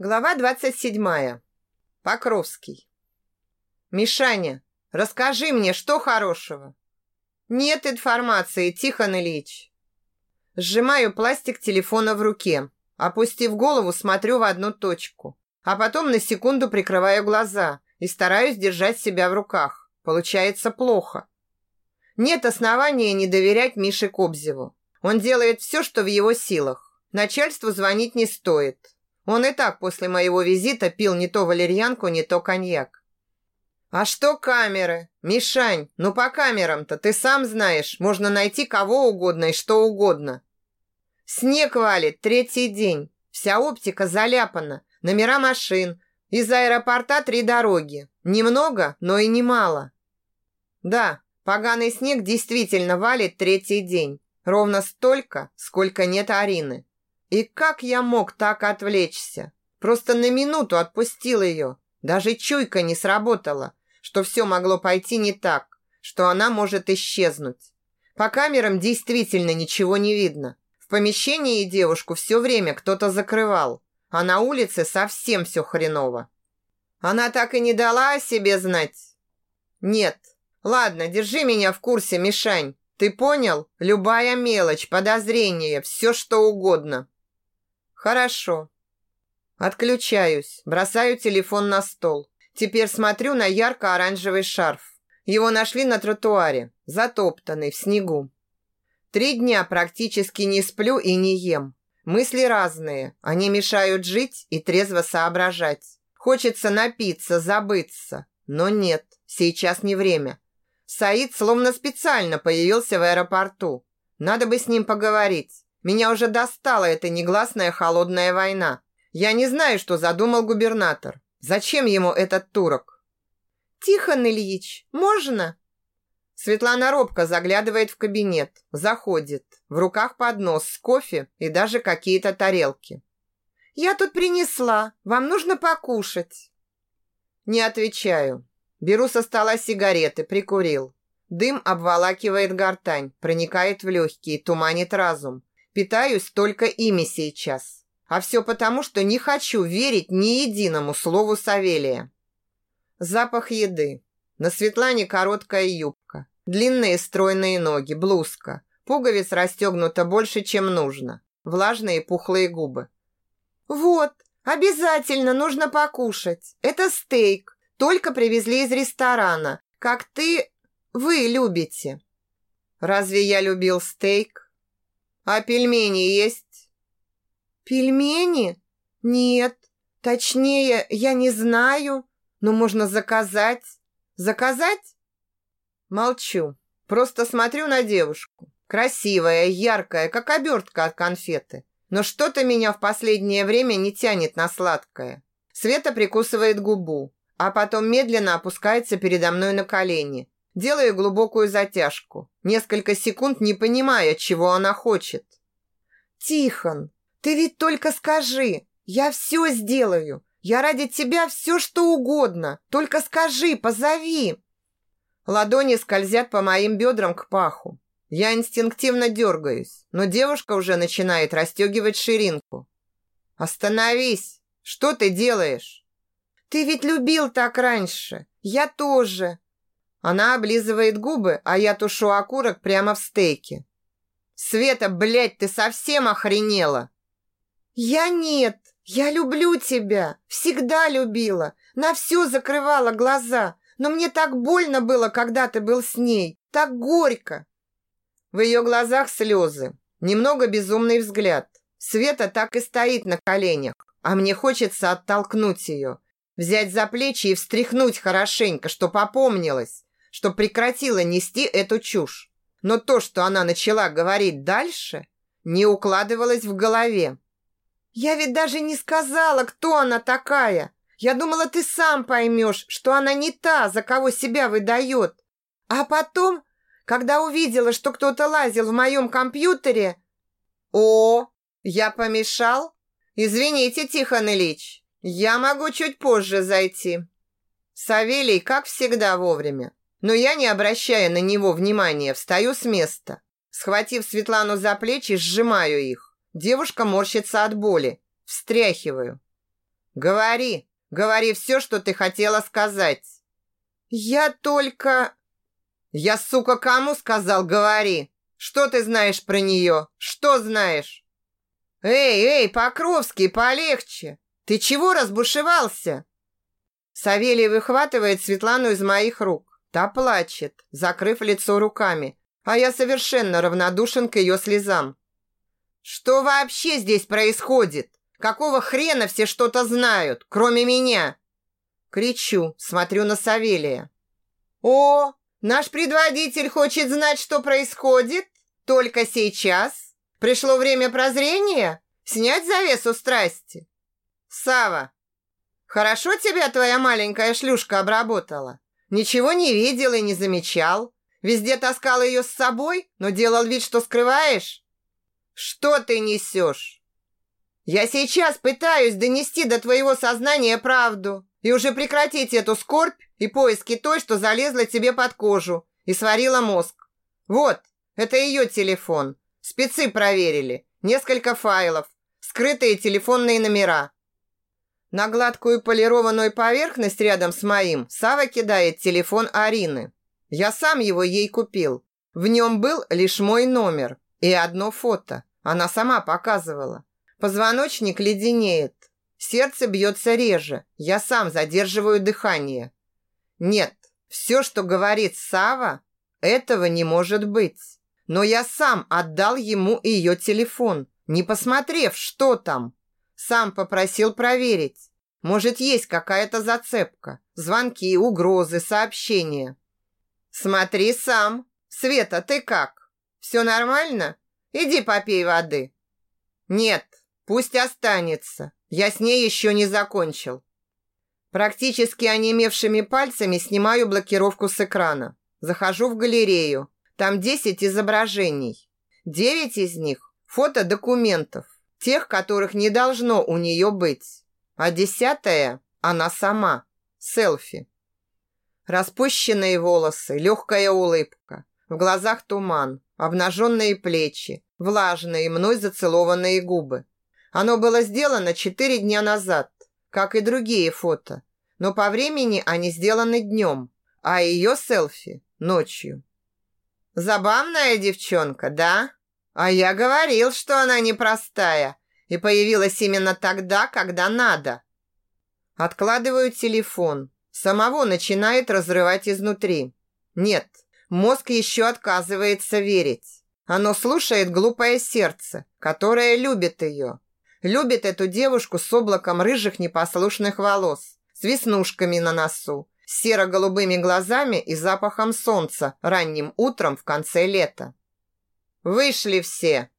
Глава 27. Покровский. Мишаня, расскажи мне, что хорошего? Нет информации, Тихон Ильич. Сжимаю пластик телефона в руке. Опустив голову, смотрю в одну точку. А потом на секунду прикрываю глаза и стараюсь держать себя в руках. Получается плохо. Нет основания не доверять Мише Кобзеву. Он делает все, что в его силах. Начальству звонить не стоит. Он и так после моего визита пил не то валерьянку, не то коньяк. А что камеры? Мишань, ну по камерам-то ты сам знаешь, можно найти кого угодно и что угодно. Снег валит третий день. Вся оптика заляпана, номера машин. Из аэропорта три дороги. Немного, но и немало. Да, поганый снег действительно валит третий день. Ровно столько, сколько нет Арины. И как я мог так отвлечься? Просто на минуту отпустил ее. Даже чуйка не сработала, что все могло пойти не так, что она может исчезнуть. По камерам действительно ничего не видно. В помещении девушку все время кто-то закрывал, а на улице совсем все хреново. Она так и не дала о себе знать? Нет. Ладно, держи меня в курсе, Мишань. Ты понял? Любая мелочь, подозрение, все что угодно. Хорошо. Отключаюсь, бросаю телефон на стол. Теперь смотрю на ярко-оранжевый шарф. Его нашли на тротуаре, затоптанный в снегу. Три дня практически не сплю и не ем. Мысли разные, они мешают жить и трезво соображать. Хочется напиться, забыться, но нет, сейчас не время. Саид словно специально появился в аэропорту. Надо бы с ним поговорить. Меня уже достала эта негласная холодная война. Я не знаю, что задумал губернатор. Зачем ему этот турок? Тихон Ильич, можно? Светлана робко заглядывает в кабинет, заходит. В руках поднос с кофе и даже какие-то тарелки. Я тут принесла. Вам нужно покушать. Не отвечаю. Беру со стола сигареты, прикурил. Дым обволакивает гортань, проникает в легкие, туманит разум. Питаюсь только ими сейчас. А все потому, что не хочу верить ни единому слову Савелия. Запах еды. На Светлане короткая юбка. Длинные стройные ноги, блузка. Пуговиц расстегнуто больше, чем нужно. Влажные пухлые губы. «Вот, обязательно нужно покушать. Это стейк. Только привезли из ресторана. Как ты... вы любите». «Разве я любил стейк?» А пельмени есть? Пельмени? Нет. Точнее, я не знаю, но можно заказать. Заказать? Молчу. Просто смотрю на девушку. Красивая, яркая, как обертка от конфеты. Но что-то меня в последнее время не тянет на сладкое. Света прикусывает губу, а потом медленно опускается передо мной на колени. Делаю глубокую затяжку. Несколько секунд не понимая, чего она хочет. «Тихон, ты ведь только скажи, я все сделаю. Я ради тебя все, что угодно. Только скажи, позови». Ладони скользят по моим бедрам к паху. Я инстинктивно дергаюсь, но девушка уже начинает расстегивать ширинку. «Остановись! Что ты делаешь?» «Ты ведь любил так раньше. Я тоже. Она облизывает губы, а я тушу окурок прямо в стейке. «Света, блядь, ты совсем охренела!» «Я нет! Я люблю тебя! Всегда любила! На все закрывала глаза! Но мне так больно было, когда ты был с ней! Так горько!» В ее глазах слезы, немного безумный взгляд. Света так и стоит на коленях, а мне хочется оттолкнуть ее, взять за плечи и встряхнуть хорошенько, что попомнилась, что прекратила нести эту чушь. Но то, что она начала говорить дальше, не укладывалось в голове. «Я ведь даже не сказала, кто она такая. Я думала, ты сам поймешь, что она не та, за кого себя выдает. А потом, когда увидела, что кто-то лазил в моем компьютере... О, я помешал? Извините, Тихон Ильич, я могу чуть позже зайти. Савелий, как всегда, вовремя. Но я, не обращая на него внимания, встаю с места. Схватив Светлану за плечи, сжимаю их. Девушка морщится от боли. Встряхиваю. Говори, говори все, что ты хотела сказать. Я только... Я, сука, кому сказал говори? Что ты знаешь про нее? Что знаешь? Эй, эй, Покровский, полегче. Ты чего разбушевался? Савелий выхватывает Светлану из моих рук. Та плачет, закрыв лицо руками, а я совершенно равнодушен к ее слезам. Что вообще здесь происходит? Какого хрена все что-то знают, кроме меня? Кричу, смотрю на Савелия. О, наш предводитель хочет знать, что происходит? Только сейчас? Пришло время прозрения? Снять завесу страсти? Сава, хорошо тебя твоя маленькая шлюшка обработала? Ничего не видел и не замечал? Везде таскал ее с собой, но делал вид, что скрываешь? Что ты несешь? Я сейчас пытаюсь донести до твоего сознания правду и уже прекратить эту скорбь и поиски той, что залезла тебе под кожу и сварила мозг. Вот, это ее телефон. Спецы проверили. Несколько файлов. Скрытые телефонные номера. На гладкую полированную поверхность рядом с моим Сава кидает телефон Арины. Я сам его ей купил. В нем был лишь мой номер и одно фото. Она сама показывала. Позвоночник леденеет. Сердце бьется реже. Я сам задерживаю дыхание. Нет, все, что говорит Сава, этого не может быть. Но я сам отдал ему ее телефон, не посмотрев, что там. Сам попросил проверить. Может, есть какая-то зацепка. Звонки, угрозы, сообщения. Смотри сам. Света, ты как? Все нормально? Иди попей воды. Нет, пусть останется. Я с ней еще не закончил. Практически онемевшими пальцами снимаю блокировку с экрана. Захожу в галерею. Там 10 изображений. 9 из них – фото документов, тех, которых не должно у нее быть. А десятая – она сама, селфи. Распущенные волосы, легкая улыбка. В глазах туман, обнаженные плечи, влажные мной зацелованные губы. Оно было сделано четыре дня назад, как и другие фото. Но по времени они сделаны днем, а ее селфи – ночью. Забавная девчонка, да? А я говорил, что она непростая и появилась именно тогда, когда надо. Откладываю телефон, Самого начинает разрывать изнутри. Нет, мозг еще отказывается верить. Оно слушает глупое сердце, которое любит ее. Любит эту девушку с облаком рыжих непослушных волос, с веснушками на носу, серо-голубыми глазами и запахом солнца ранним утром в конце лета. Вышли все.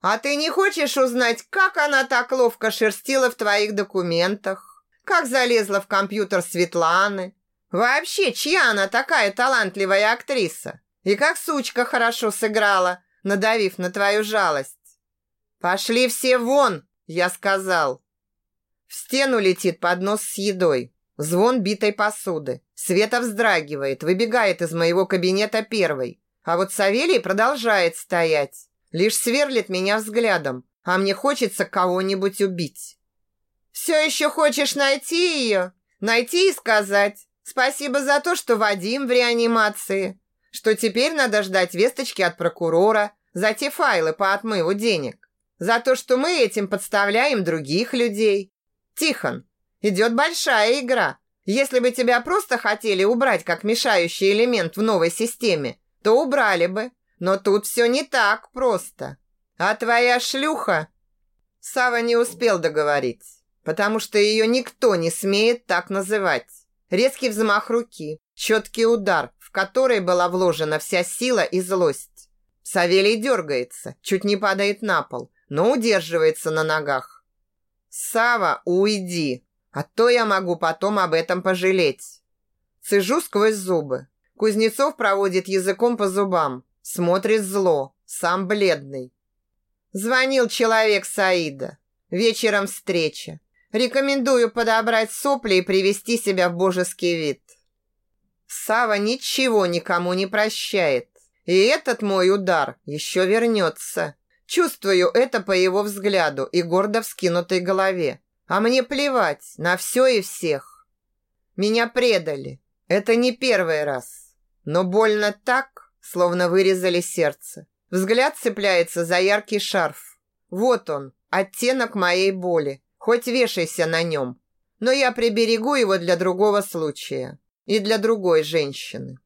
А ты не хочешь узнать, как она так ловко шерстила в твоих документах? как залезла в компьютер Светланы. Вообще, чья она такая талантливая актриса? И как сучка хорошо сыграла, надавив на твою жалость. Пошли все вон, я сказал. В стену летит поднос с едой. Звон битой посуды. Света вздрагивает, выбегает из моего кабинета первой. А вот Савелий продолжает стоять. Лишь сверлит меня взглядом, а мне хочется кого-нибудь убить. Все еще хочешь найти ее? Найти и сказать. Спасибо за то, что Вадим в реанимации. Что теперь надо ждать весточки от прокурора за те файлы по отмыву денег. За то, что мы этим подставляем других людей. Тихон, идет большая игра. Если бы тебя просто хотели убрать как мешающий элемент в новой системе, то убрали бы. Но тут все не так просто. А твоя шлюха... Сава не успел договорить потому что ее никто не смеет так называть. Резкий взмах руки, четкий удар, в который была вложена вся сила и злость. Савелий дергается, чуть не падает на пол, но удерживается на ногах. Сава, уйди, а то я могу потом об этом пожалеть. Цежу сквозь зубы. Кузнецов проводит языком по зубам, смотрит зло, сам бледный. Звонил человек Саида. Вечером встреча. Рекомендую подобрать сопли и привести себя в божеский вид. Сава ничего никому не прощает. И этот мой удар еще вернется. Чувствую это по его взгляду и гордо вскинутой голове. А мне плевать на все и всех. Меня предали. Это не первый раз. Но больно так, словно вырезали сердце. Взгляд цепляется за яркий шарф. Вот он, оттенок моей боли. Хоть вешайся на нем. Но я приберегу его для другого случая. И для другой женщины.